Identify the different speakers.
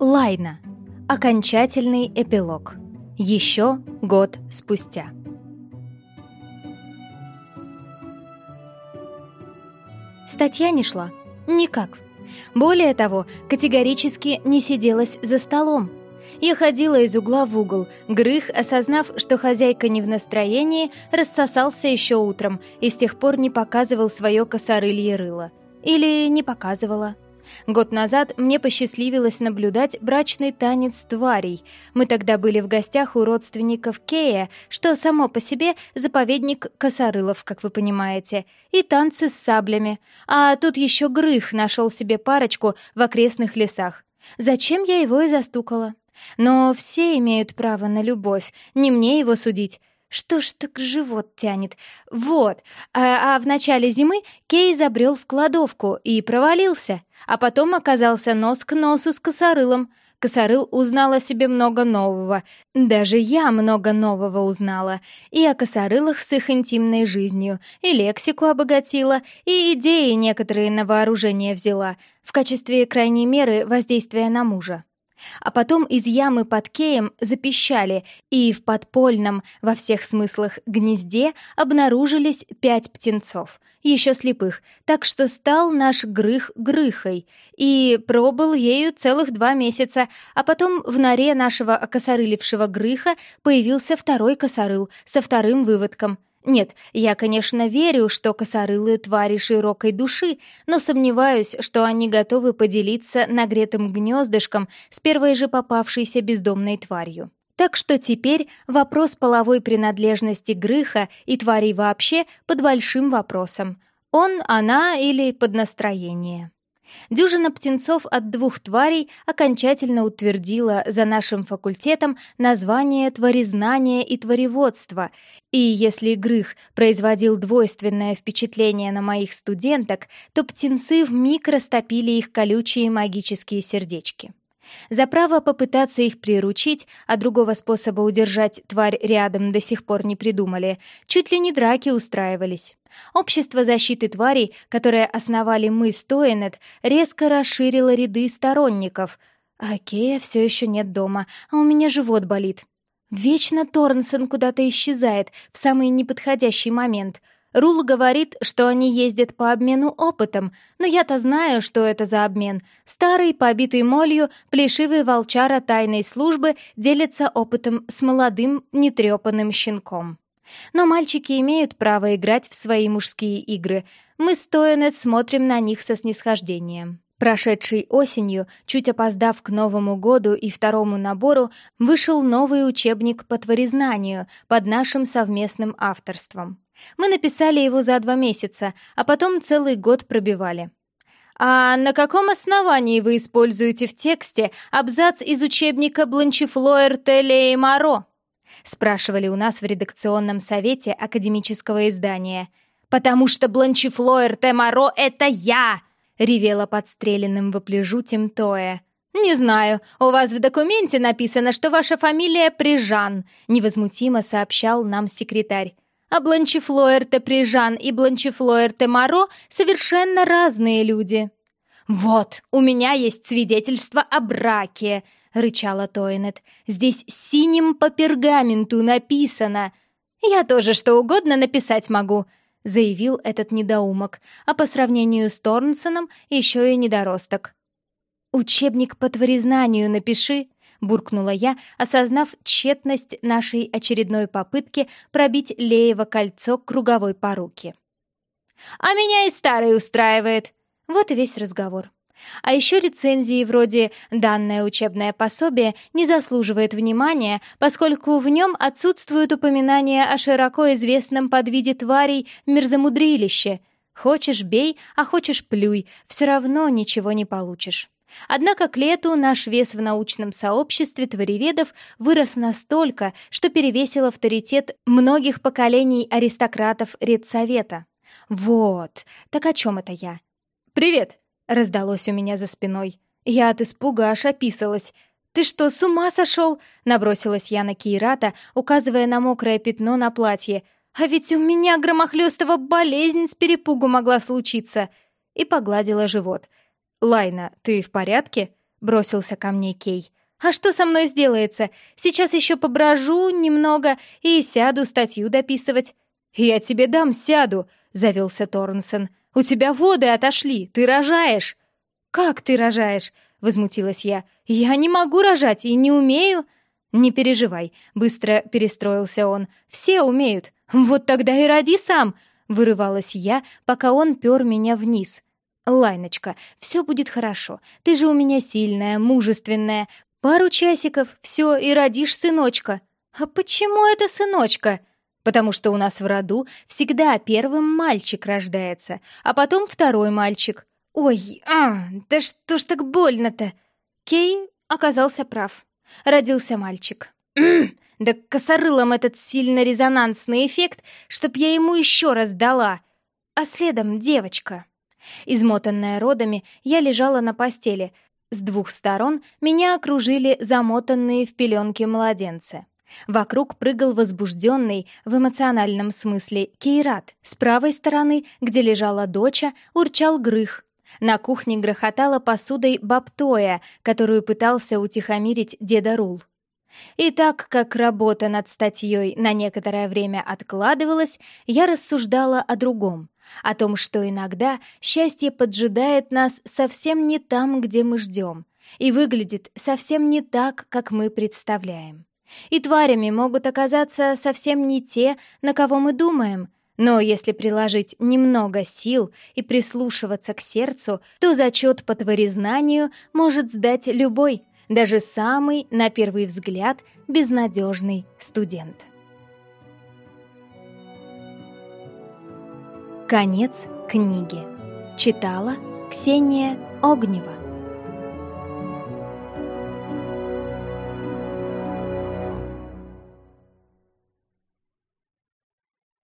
Speaker 1: Лайна. Окончательный эпилог. Еще год спустя. Статья не шла. Никак. Более того, категорически не сиделась за столом. Я ходила из угла в угол. Грых, осознав, что хозяйка не в настроении, рассосался еще утром и с тех пор не показывал свое косорылье рыло. Или не показывала. Год назад мне посчастливилось наблюдать брачный танец тварей. Мы тогда были в гостях у родственников Кея, что само по себе заповедник косорылов, как вы понимаете, и танцы с саблями. А тут еще Грых нашел себе парочку в окрестных лесах. Зачем я его и застукала? Но все имеют право на любовь, не мне его судить. Что ж так живот тянет? Вот. А, а в начале зимы Кей забрел в кладовку и провалился, а потом оказался нос к носу с косорылом. Косорыл узнал о себе много нового. Даже я много нового узнала. И о косорылах с их интимной жизнью, и лексику обогатила, и идеи некоторые на вооружение взяла, в качестве крайней меры воздействия на мужа. А потом из ямы под Кеем запищали, и в подпольном, во всех смыслах, гнезде обнаружились пять птенцов, еще слепых, так что стал наш Грых Грыхой, и пробыл ею целых два месяца, а потом в норе нашего окосорылившего Грыха появился второй косорыл со вторым выводком — нет, я, конечно, верю, что косорылые твари широкой души, но сомневаюсь, что они готовы поделиться нагретым гнездышком с первой же попавшейся бездомной тварью. Так что теперь вопрос половой принадлежности Грыха и тварей вообще под большим вопросом. Он, она или под настроение. Дюжина птенцов от двух тварей окончательно утвердила за нашим факультетом название тваризнания и твореводства, и если Грых производил двойственное впечатление на моих студенток, то птенцы вмиг растопили их колючие магические сердечки. За право попытаться их приручить, а другого способа удержать тварь рядом до сих пор не придумали, чуть ли не драки устраивались. Общество защиты тварей, которое основали мы с Тоинет, резко расширило ряды сторонников. А Кея все еще нет дома, а у меня живот болит. Вечно Торнсон куда-то исчезает в самый неподходящий момент. Рул говорит, что они ездят по обмену опытом, но я-то знаю, что это за обмен. Старый, побитый молью, плешивый волчара тайной службы делится опытом с молодым, нетрепанным щенком. Но мальчики имеют право играть в свои мужские игры. Мы с Тойонет смотрим на них со снисхождением. Прошедшей осенью, чуть опоздав к Новому году и второму набору, вышел новый учебник по творезнанию под нашим совместным авторством. Мы написали его за два месяца, а потом целый год пробивали. «А на каком основании вы используете в тексте абзац из учебника Бланчифлоер Теле и Маро?» Спрашивали у нас в редакционном совете академического издания. «Потому что Бланчифлоер Темаро — это я!» — ревела подстреленным вопляжутем Тоя. «Не знаю, у вас в документе написано, что ваша фамилия Прижан», — невозмутимо сообщал нам секретарь. «А Бланчифлоер те Прижан и Бланчифлоер те Маро совершенно разные люди». «Вот, у меня есть свидетельство о браке», — рычала Тойнет. «Здесь синим по пергаменту написано!» «Я тоже что угодно написать могу», — заявил этот недоумок, а по сравнению с Торнсоном еще и недоросток. «Учебник по творезнанию напиши», — буркнула я, осознав тщетность нашей очередной попытки пробить Леево кольцо круговой поруки. «А меня и старый устраивает!» Вот и весь разговор. А еще рецензии вроде «Данное учебное пособие не заслуживает внимания, поскольку в нем отсутствуют упоминания о широко известном подвиде тварей мерзомудрилище. Хочешь — бей, а хочешь — плюй, все равно ничего не получишь». Однако к лету наш вес в научном сообществе твореведов вырос настолько, что перевесил авторитет многих поколений аристократов редсовета. Вот, так о чем это я? «Привет!» Раздалось у меня за спиной. Я от испуга аж описалась. «Ты что, с ума сошел?» Набросилась я на Кейрата, указывая на мокрое пятно на платье. «А ведь у меня громохлёстого болезнь с перепугу могла случиться!» И погладила живот. «Лайна, ты в порядке?» бросился ко мне Кей. «А что со мной сделается? Сейчас еще поброжу немного и сяду статью дописывать». «Я тебе дам сяду», — завелся Торнсон. «У тебя воды отошли, ты рожаешь». «Как ты рожаешь?» — возмутилась я. «Я не могу рожать и не умею». «Не переживай», — быстро перестроился он. «Все умеют. Вот тогда и роди сам», — вырывалась я, пока он пер меня вниз. «Лайночка, все будет хорошо. Ты же у меня сильная, мужественная. Пару часиков, все, и родишь сыночка». «А почему это сыночка?» «Потому что у нас в роду всегда первым мальчик рождается, а потом второй мальчик». «Ой, а, да что ж так больно-то?» Кей оказался прав. Родился мальчик. Да косорылом этот сильно резонансный эффект, чтоб я ему еще раз дала. А следом девочка. Измотанная родами, я лежала на постели. С двух сторон меня окружили замотанные в пеленки младенцы. Вокруг прыгал возбужденный, в эмоциональном смысле, Кейрат. С правой стороны, где лежала доча, урчал Грых. На кухне грохотала посудой баптоя, которую пытался утихомирить деда Рул. И так как работа над статьей на некоторое время откладывалась, я рассуждала о другом, о том, что иногда счастье поджидает нас совсем не там, где мы ждем, и выглядит совсем не так, как мы представляем. И тварями могут оказаться совсем не те, на кого мы думаем, но если приложить немного сил и прислушиваться к сердцу, то зачет по творезнанию может сдать любой, даже самый, на первый взгляд, безнадежный студент. Конец книги. Читала Ксения Огнева.